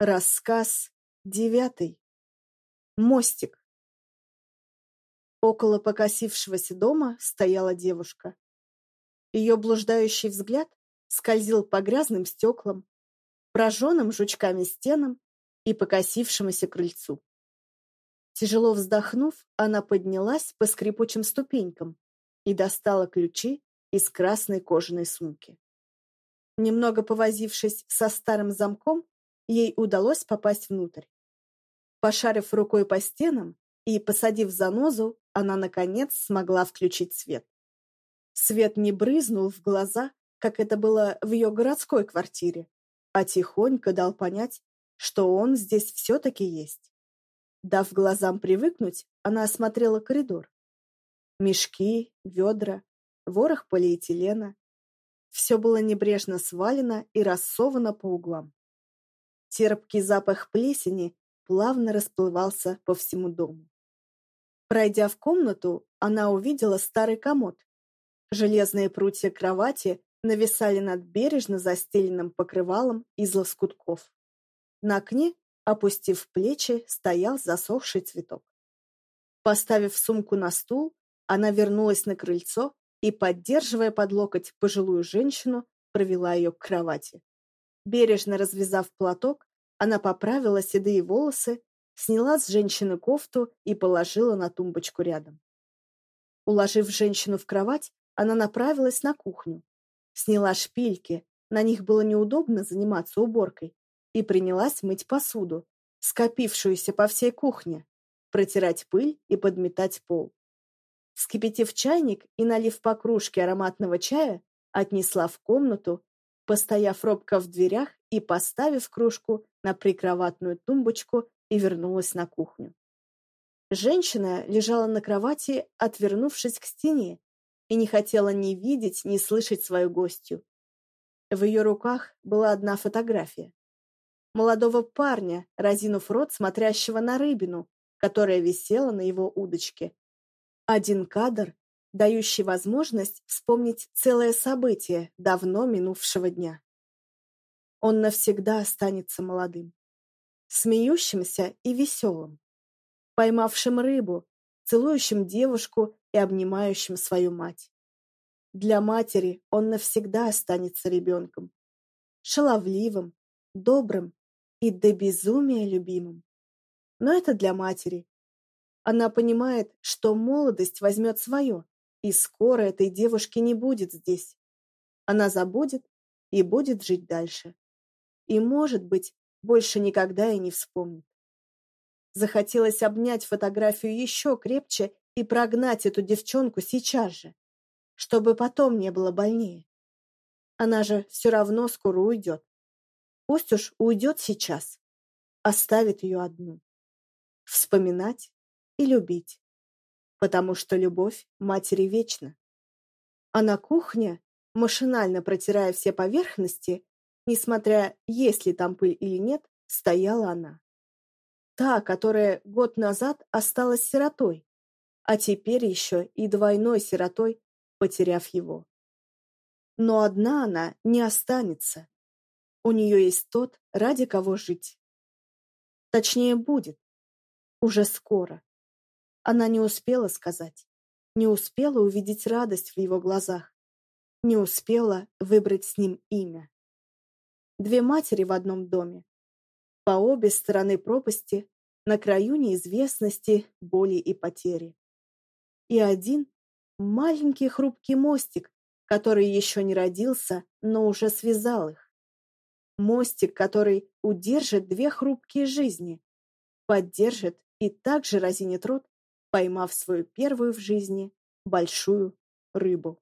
Рассказ девятый. Мостик. Около покосившегося дома стояла девушка. Ее блуждающий взгляд скользил по грязным стеклам, прожженным жучками стенам и покосившемуся крыльцу. Тяжело вздохнув, она поднялась по скрипучим ступенькам и достала ключи из красной кожаной сумки. Немного повозившись со старым замком, ей удалось попасть внутрь. Пошарив рукой по стенам и посадив занозу, она, наконец, смогла включить свет. Свет не брызнул в глаза, как это было в ее городской квартире, а тихонько дал понять, что он здесь все-таки есть. Дав глазам привыкнуть, она осмотрела коридор. Мешки, ведра, ворох полиэтилена. Все было небрежно свалено и рассовано по углам. Терпкий запах плесени плавно расплывался по всему дому. Пройдя в комнату, она увидела старый комод. Железные прутья кровати нависали над бережно застеленным покрывалом из лоскутков. На окне, опустив плечи, стоял засохший цветок. Поставив сумку на стул, она вернулась на крыльцо и, поддерживая под локоть пожилую женщину, провела ее к кровати. Бережно развязав платок, она поправила седые волосы, сняла с женщины кофту и положила на тумбочку рядом. Уложив женщину в кровать, она направилась на кухню. Сняла шпильки, на них было неудобно заниматься уборкой, и принялась мыть посуду, скопившуюся по всей кухне, протирать пыль и подметать пол. Вскипятив чайник и налив по кружке ароматного чая, отнесла в комнату постояв робко в дверях и поставив кружку на прикроватную тумбочку и вернулась на кухню. Женщина лежала на кровати, отвернувшись к стене, и не хотела ни видеть, ни слышать свою гостью. В ее руках была одна фотография. Молодого парня, разинув рот, смотрящего на рыбину, которая висела на его удочке. Один кадр дающий возможность вспомнить целое событие давно минувшего дня. Он навсегда останется молодым, смеющимся и веселым, поймавшим рыбу, целующим девушку и обнимающим свою мать. Для матери он навсегда останется ребенком, шаловливым, добрым и до безумия любимым. Но это для матери. Она понимает, что молодость возьмет свое, и скоро этой девушки не будет здесь. Она забудет и будет жить дальше. И, может быть, больше никогда и не вспомнит. Захотелось обнять фотографию еще крепче и прогнать эту девчонку сейчас же, чтобы потом не было больнее. Она же все равно скоро уйдет. Пусть уж уйдет сейчас, оставит ее одну. Вспоминать и любить потому что любовь матери вечна. А на кухне, машинально протирая все поверхности, несмотря есть ли там пыль или нет, стояла она. Та, которая год назад осталась сиротой, а теперь еще и двойной сиротой, потеряв его. Но одна она не останется. У нее есть тот, ради кого жить. Точнее, будет. Уже скоро. Она не успела сказать, не успела увидеть радость в его глазах, не успела выбрать с ним имя. Две матери в одном доме, по обе стороны пропасти, на краю неизвестности, боли и потери. И один маленький хрупкий мостик, который еще не родился, но уже связал их. Мостик, который удержит две хрупкие жизни, поддержит и также разинет рот, поймав свою первую в жизни большую рыбу.